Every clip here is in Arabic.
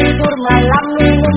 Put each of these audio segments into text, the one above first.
tidur malam nunggu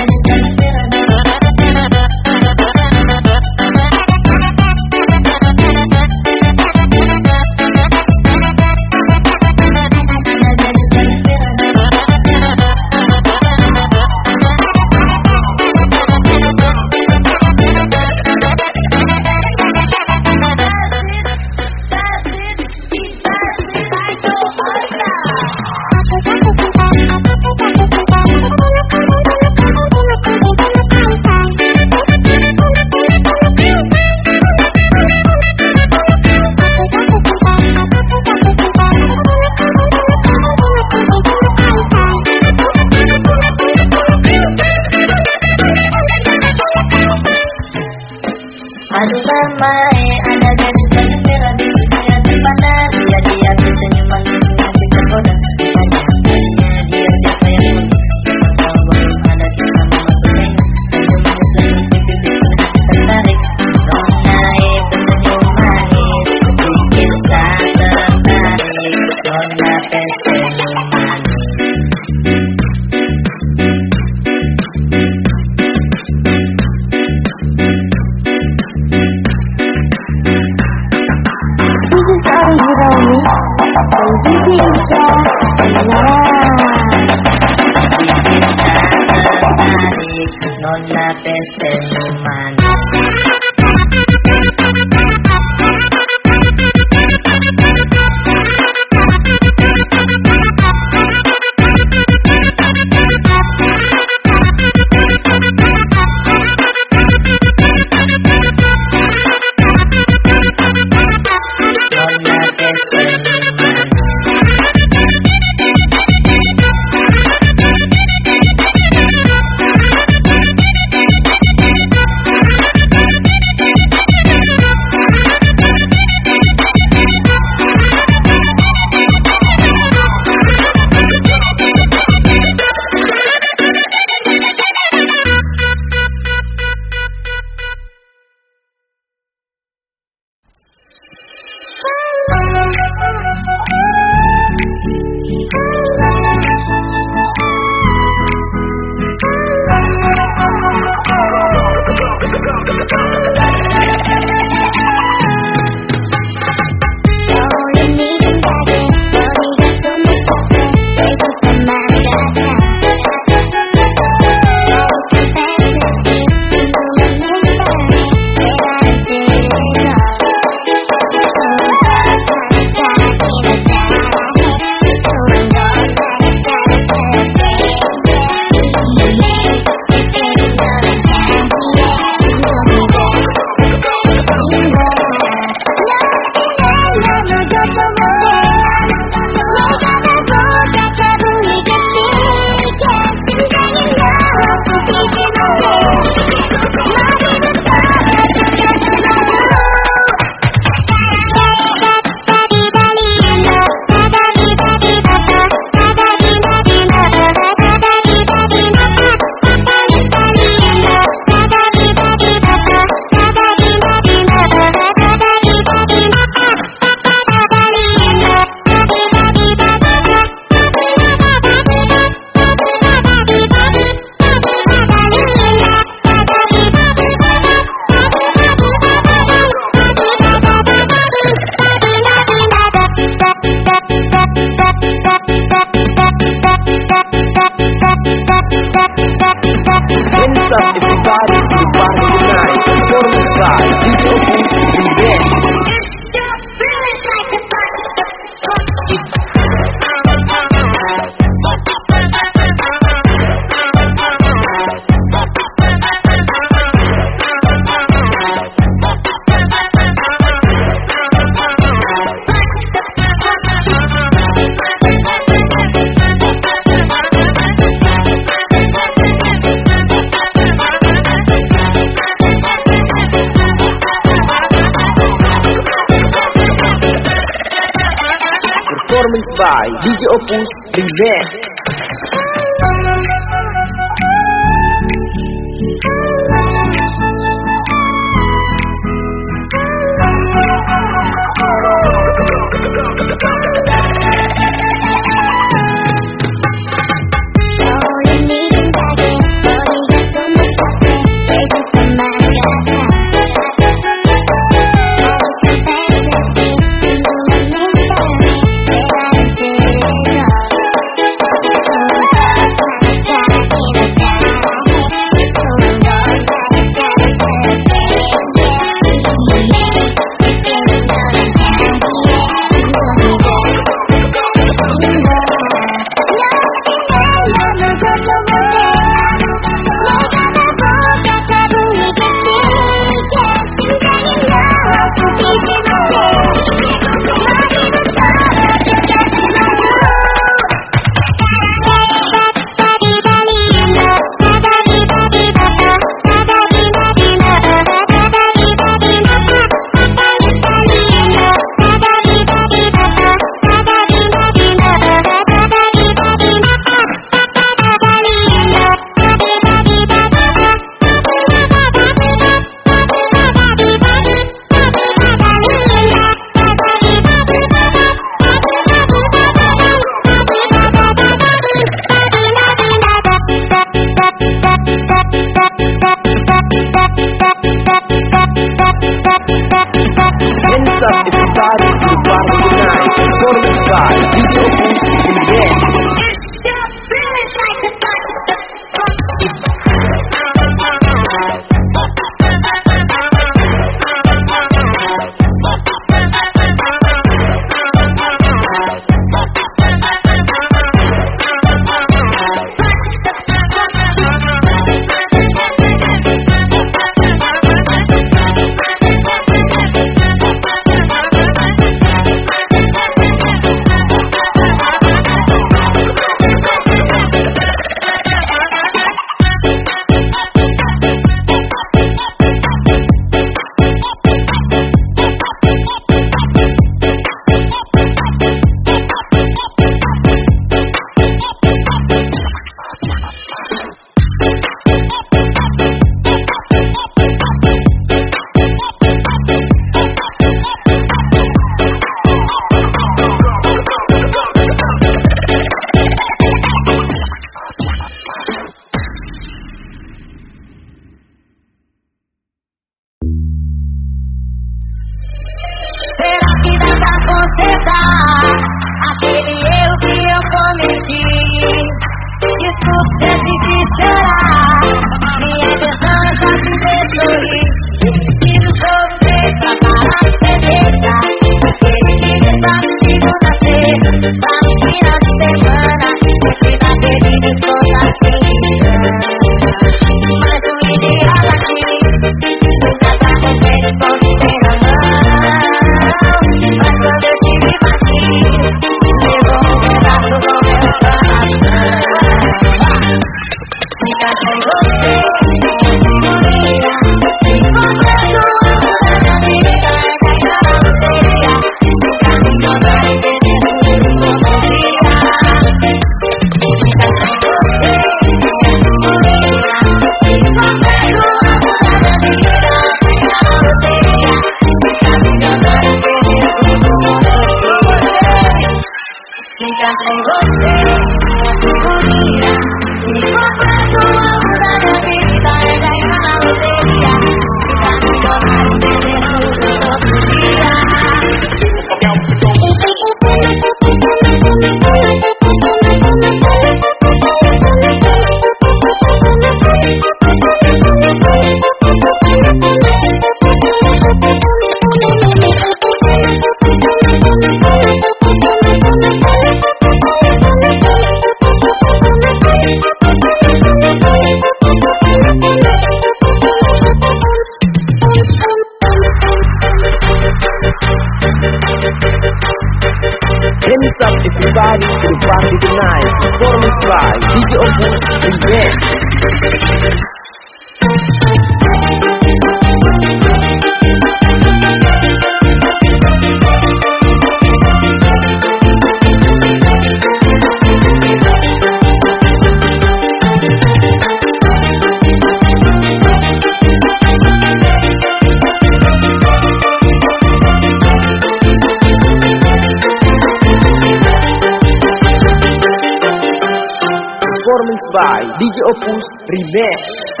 this.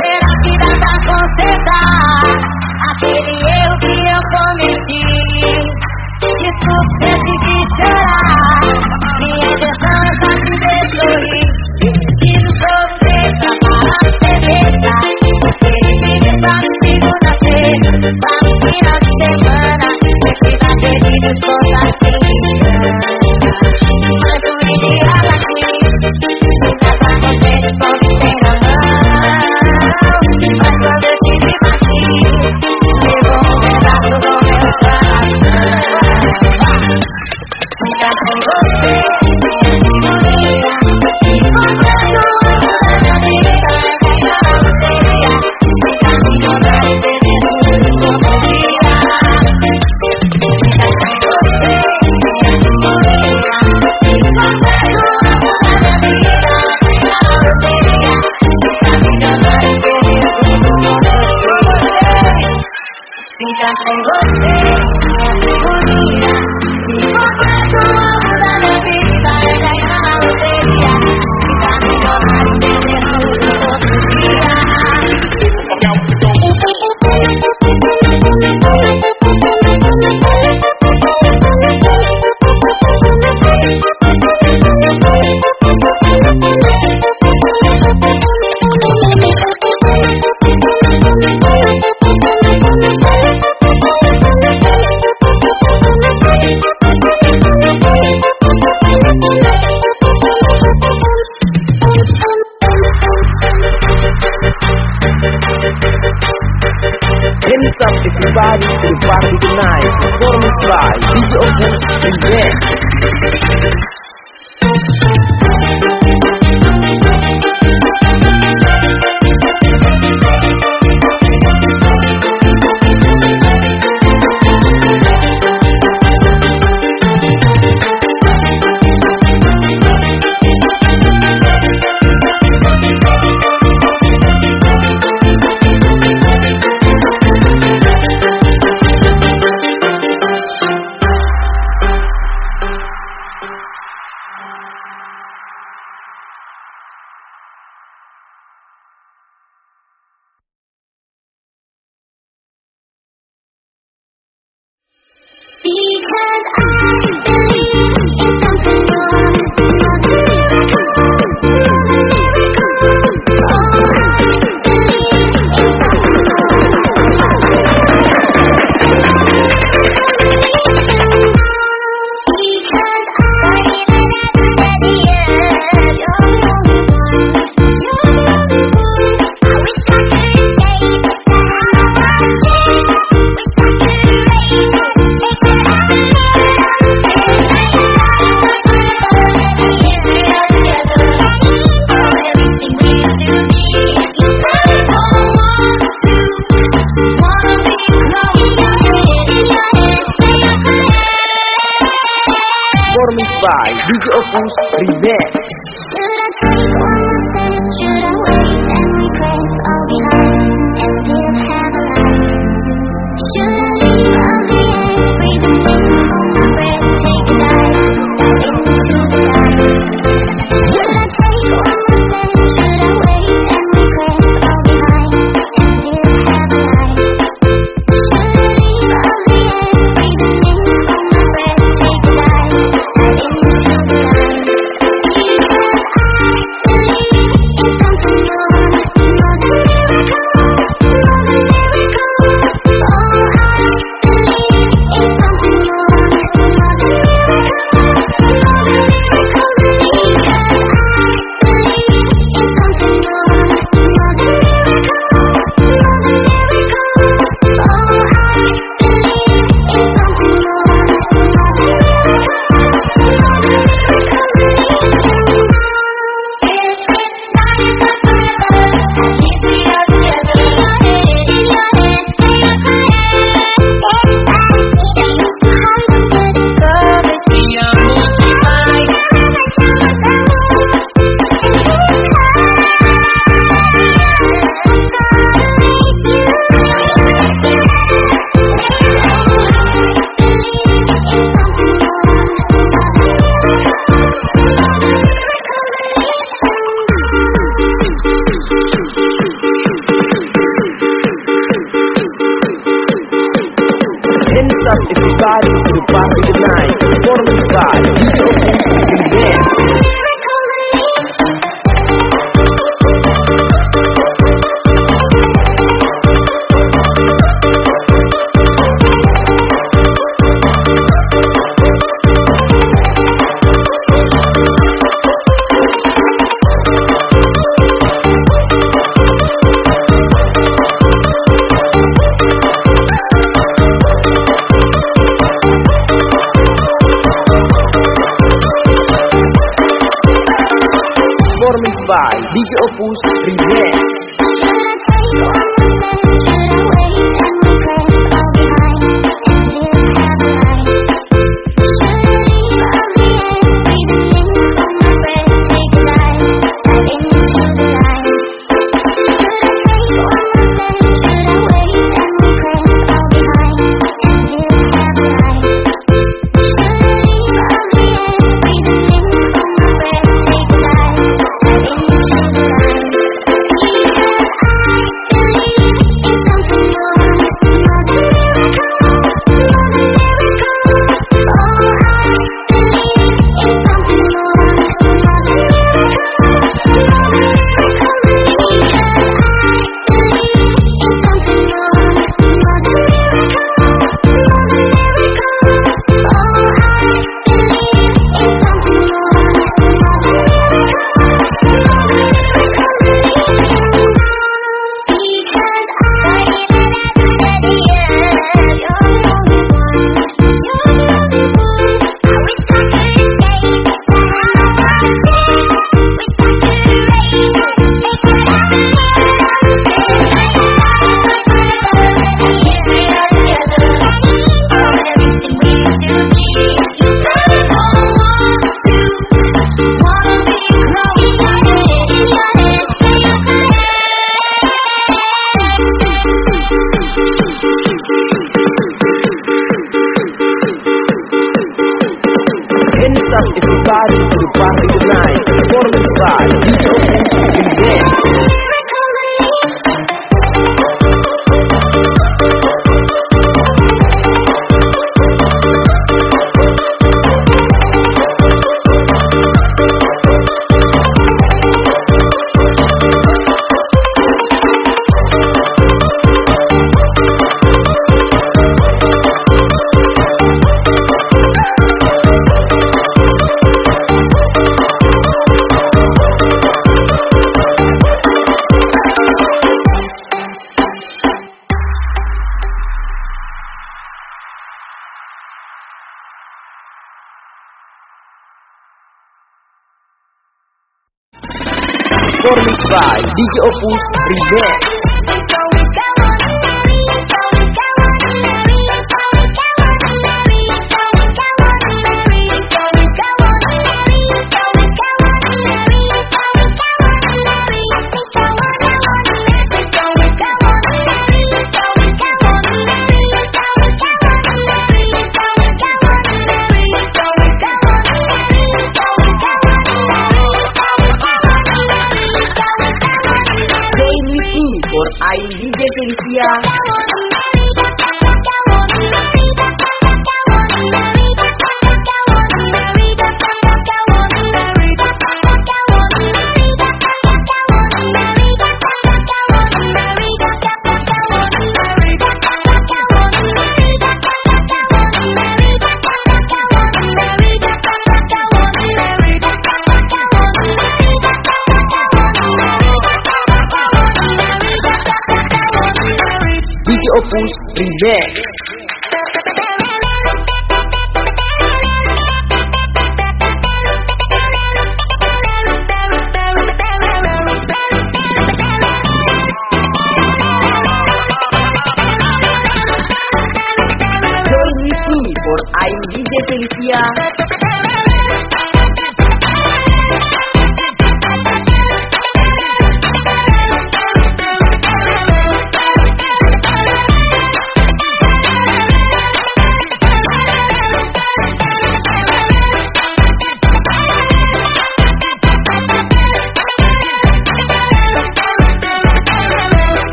呀。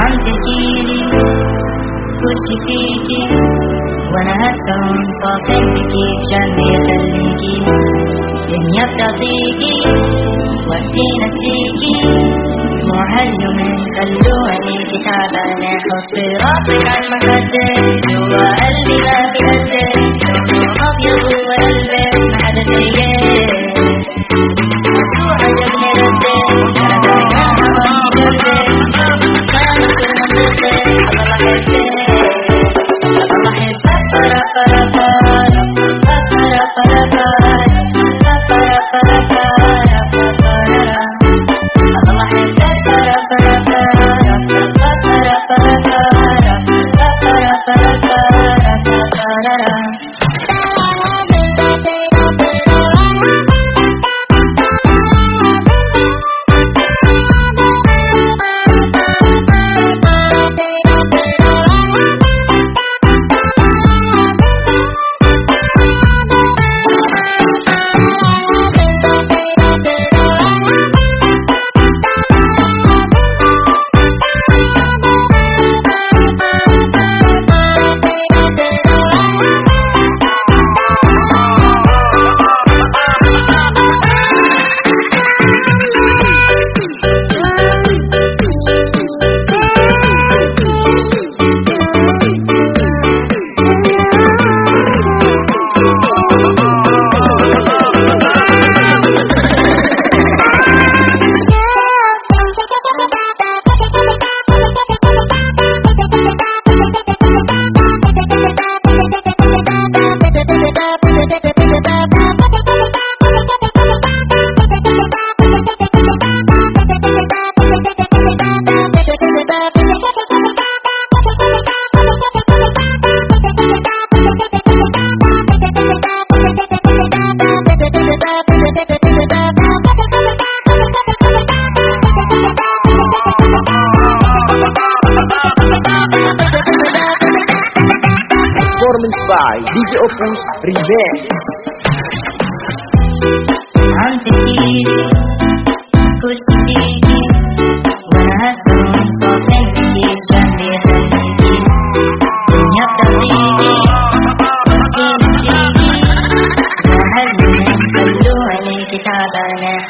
عم تحكيلي كل شي فيكي وأنا هسه منصافي بكيف جنبي خليكي الدنيا بتعطيكي خلوني في كتابة ناخد صراطي عالمخدة جوا قلبي ما في قدك لونه أبيض وقلبي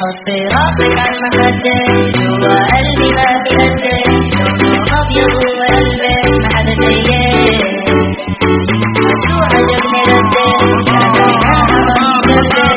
حصيراتك على المخدات جوا قلبي ما ما حدا شو عجبني ردك يا كمان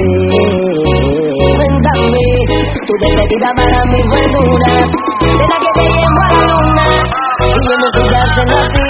ti. Cuéntame, tu despedida para mí fue dura. de la que te llevo a la luna y yo me fijaste en ti.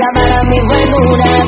llamar a mi buenura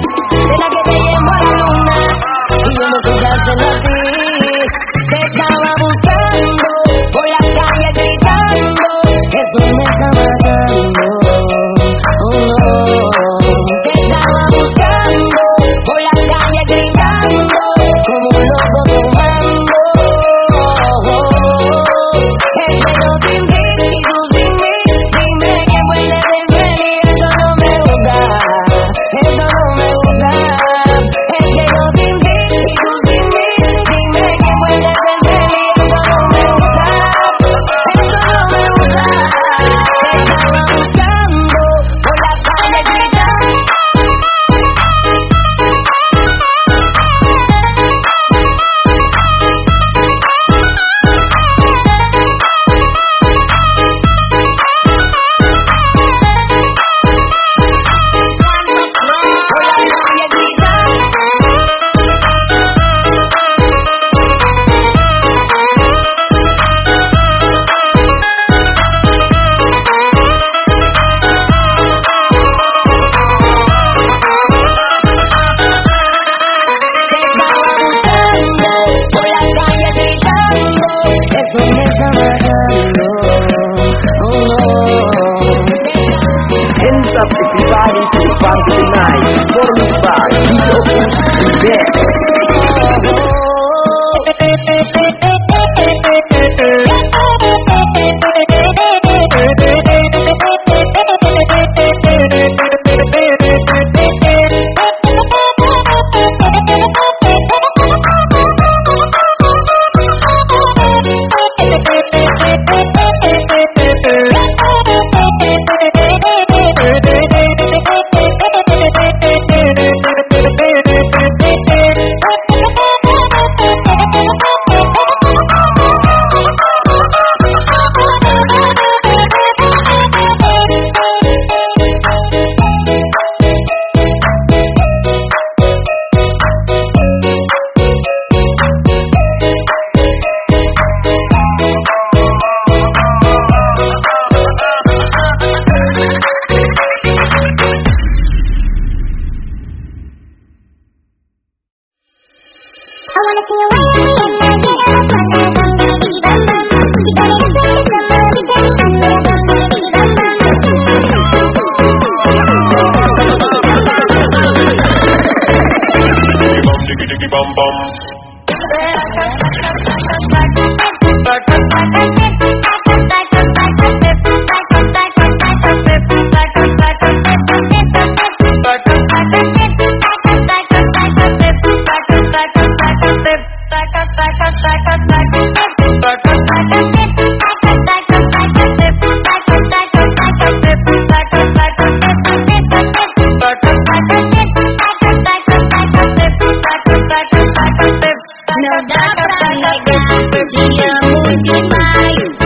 Não dá pra negar, te amo demais.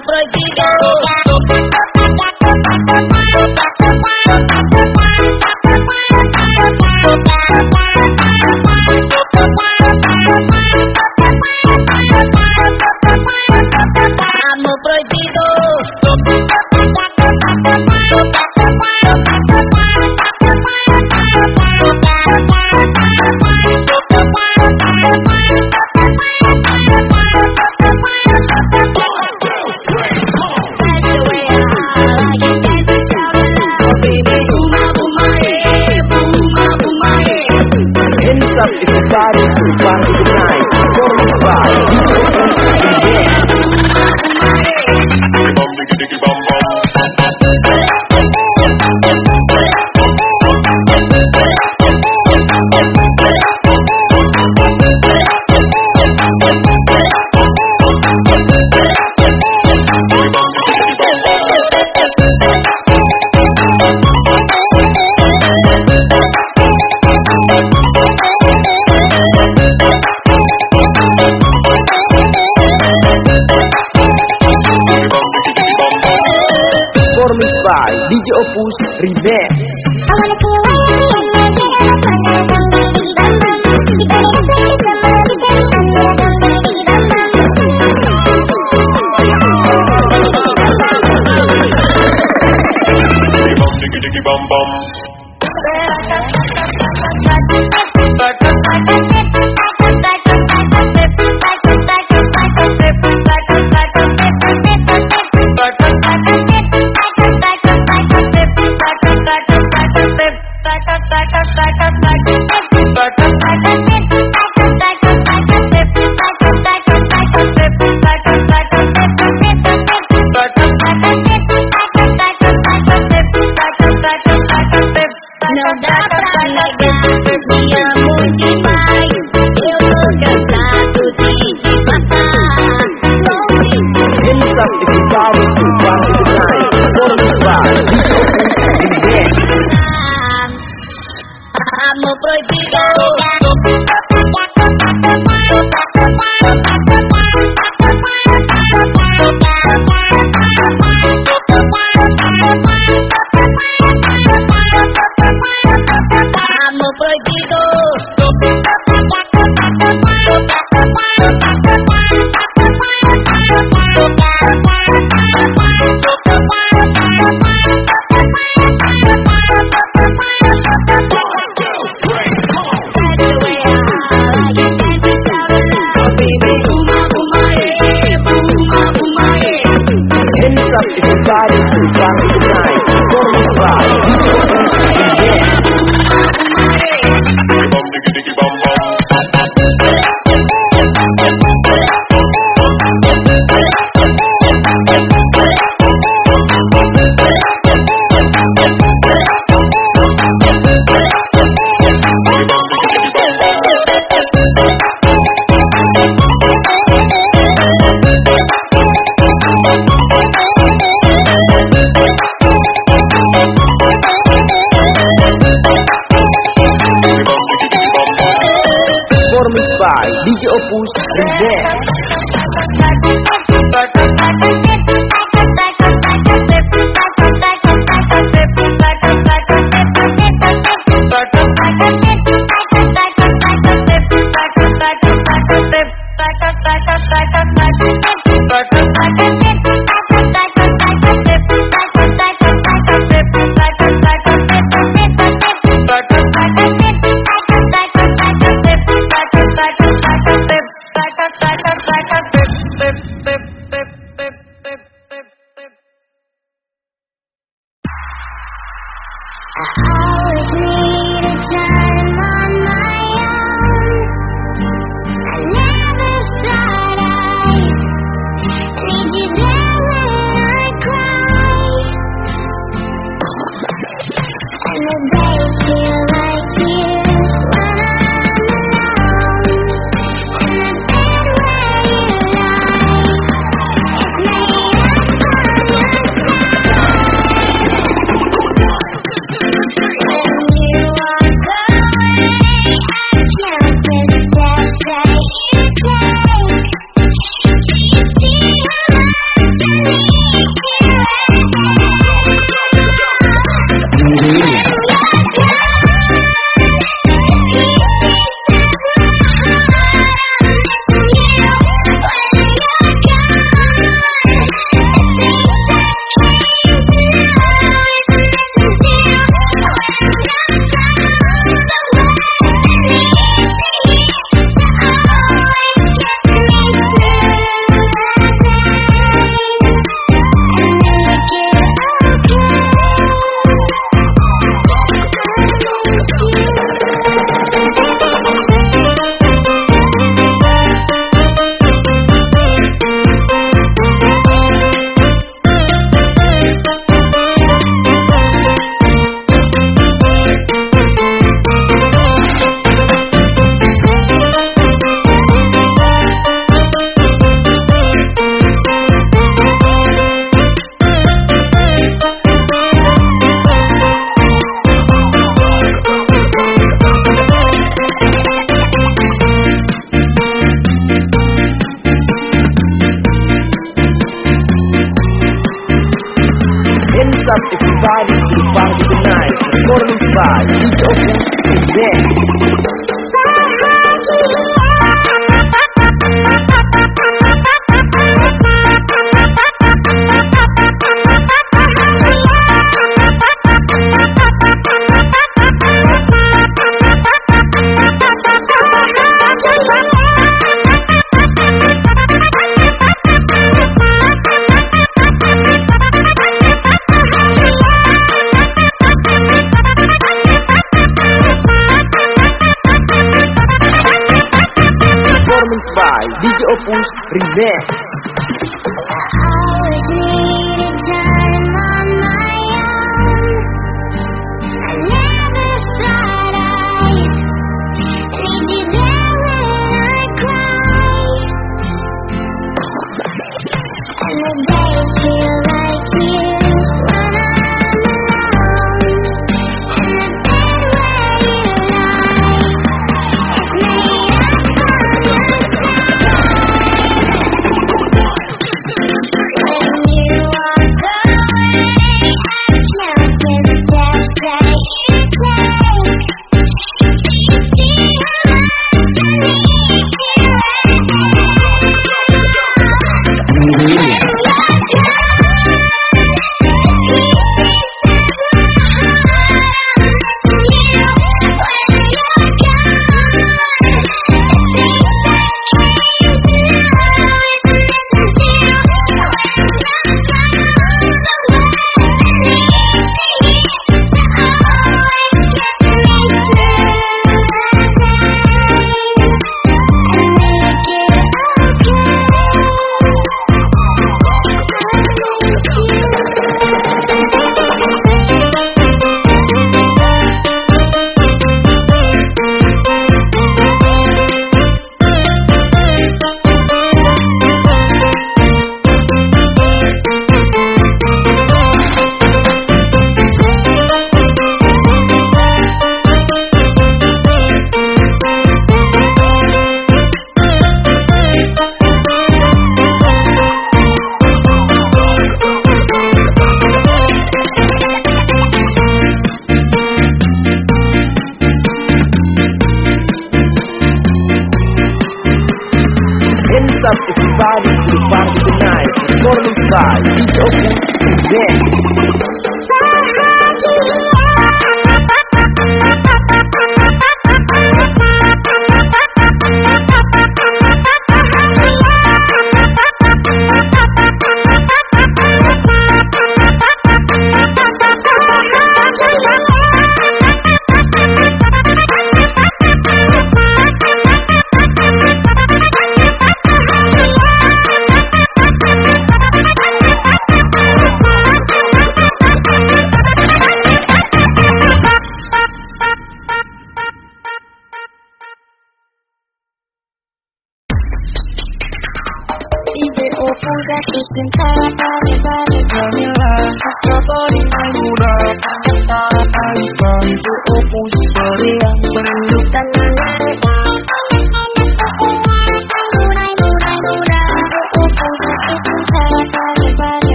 I'll break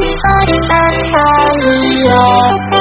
Everybody's on fire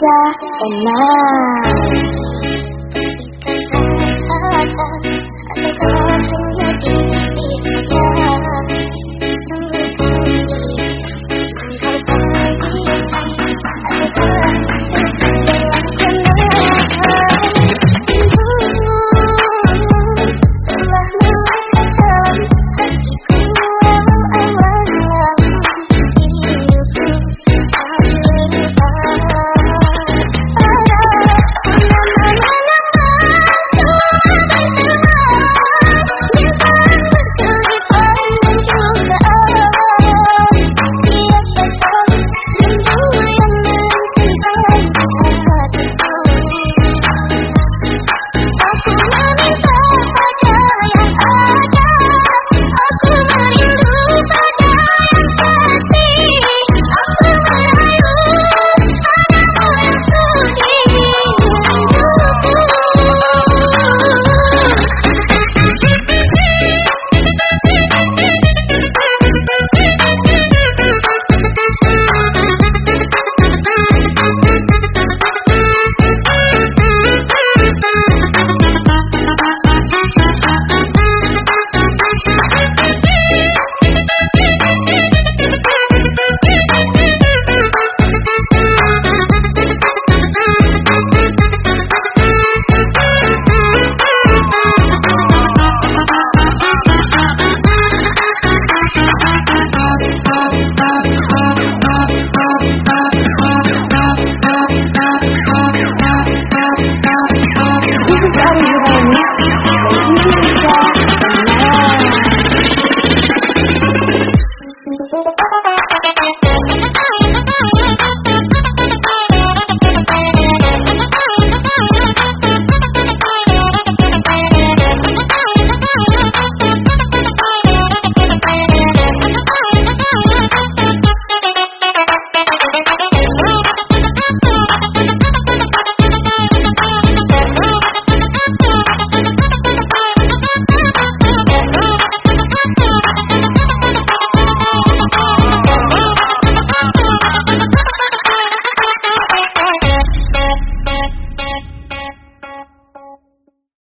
Aja and I.